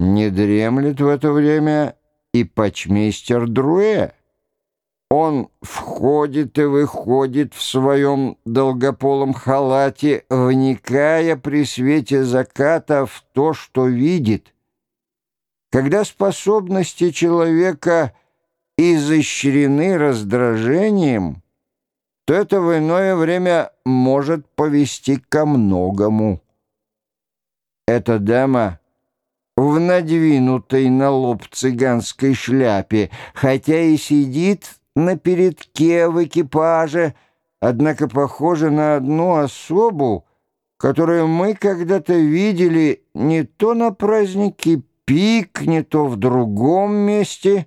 Не дремлет в это время и почмейстер Друэ. Он входит и выходит в своем долгополом халате, вникая при свете заката в то, что видит. Когда способности человека изощрены раздражением, то это в иное время может повести ко многому. Эта дама в надвинутой на лоб цыганской шляпе, хотя и сидит на передке в экипаже, однако похожа на одну особу, которую мы когда-то видели не то на празднике Пик, не то в другом месте,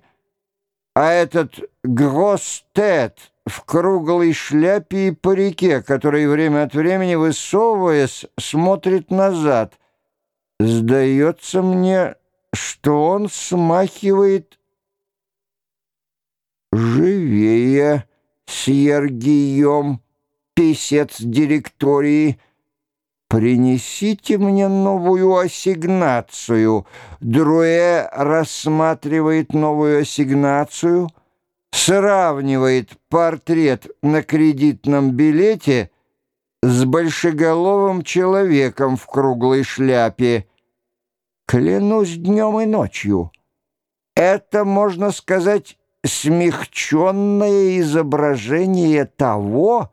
а этот Гростет в круглой шляпе и парике, который время от времени, высовываясь, смотрит назад. Сдается мне, что он смахивает живее с Ергием, писец директории. «Принесите мне новую ассигнацию». Друэ рассматривает новую ассигнацию, сравнивает портрет на кредитном билете с большеголовым человеком в круглой шляпе. Клянусь днем и ночью. Это, можно сказать, смягченное изображение того,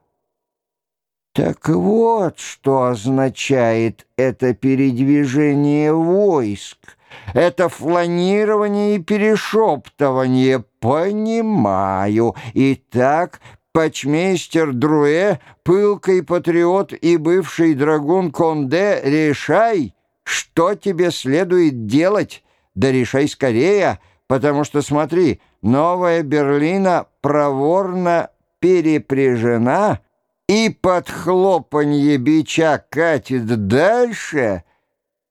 так вот, что означает это передвижение войск, это фланирование и перешептывание. Понимаю. Итак, почмейстер Друэ, пылкий патриот и бывший драгун Конде, решай, что тебе следует делать. Да решай скорее, потому что, смотри, Новая Берлина проворно перепряжена и под хлопанье бича катит дальше,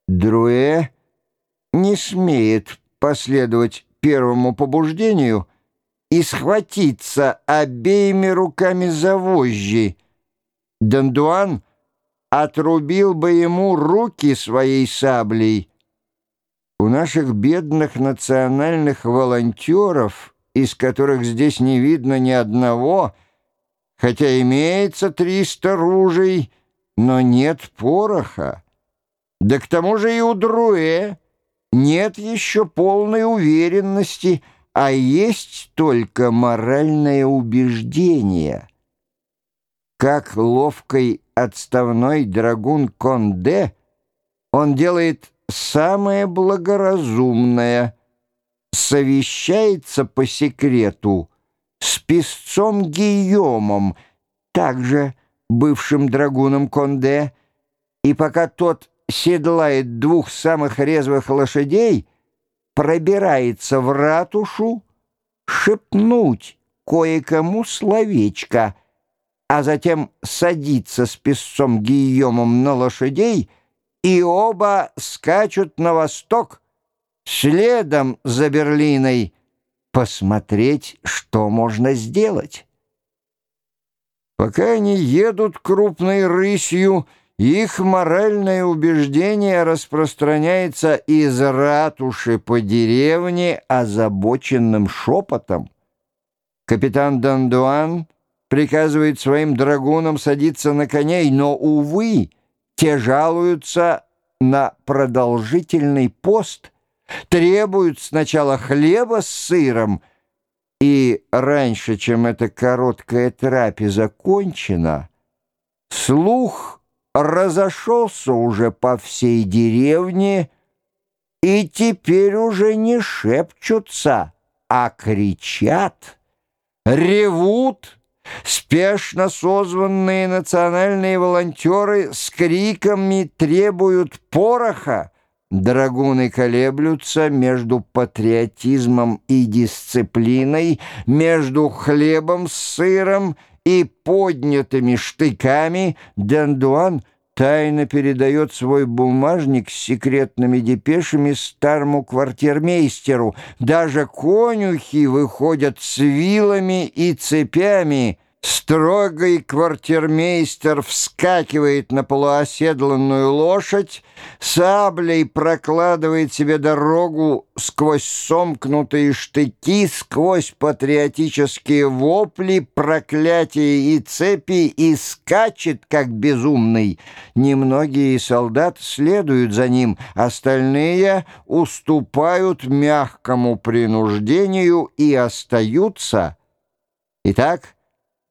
Друэ не смеет последовать первому побуждению и схватиться обеими руками за вожжи. Дандуан отрубил бы ему руки своей саблей, у наших бедных национальных волонтеров, из которых здесь не видно ни одного, хотя имеется триста ружей, но нет пороха. Да к тому же и у Друэ нет еще полной уверенности, а есть только моральное убеждение. Как ловкой отставной драгун Конде он делает самое благоразумное совещается по секрету с песцом Гийомом, также бывшим драгуном Конде, и пока тот седлает двух самых резвых лошадей, пробирается в ратушу шепнуть кое-кому словечко, а затем садится с песцом Гийомом на лошадей — и оба скачут на восток, следом за Берлиной, посмотреть, что можно сделать. Пока они едут крупной рысью, их моральное убеждение распространяется из ратуши по деревне озабоченным шепотом. Капитан Дандуан приказывает своим драгунам садиться на коней, но, увы, те жалуются на продолжительный пост, требуют сначала хлеба с сыром, и раньше, чем эта короткая трапеза кончена, слух разошелся уже по всей деревне, и теперь уже не шепчутся, а кричат, ревут, Спешно созванные национальные волонтеры с криками требуют пороха. Драгуны колеблются между патриотизмом и дисциплиной, между хлебом с сыром и поднятыми штыками. Дандуан тайно передает свой бумажник с секретными депешами старому квартирмейстеру. Даже конюхи выходят с вилами и цепями — Строгий квартирмейстер вскакивает на полуоседланную лошадь, саблей прокладывает себе дорогу сквозь сомкнутые штыки, сквозь патриотические вопли, проклятия и цепи и скачет, как безумный. Немногие солдаты следуют за ним, остальные уступают мягкому принуждению и остаются. Итак,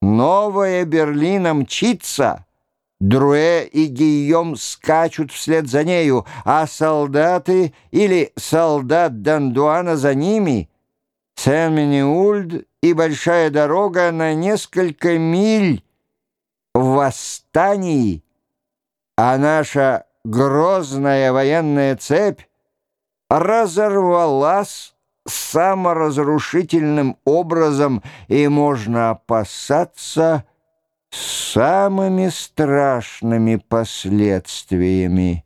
Новая Берлина мчится. Друэ и Гийом скачут вслед за нею, а солдаты или солдат Дандуана за ними. Сен-Миниульд и большая дорога на несколько миль в восстании, а наша грозная военная цепь разорвалась саморазрушительным образом, и можно опасаться самыми страшными последствиями.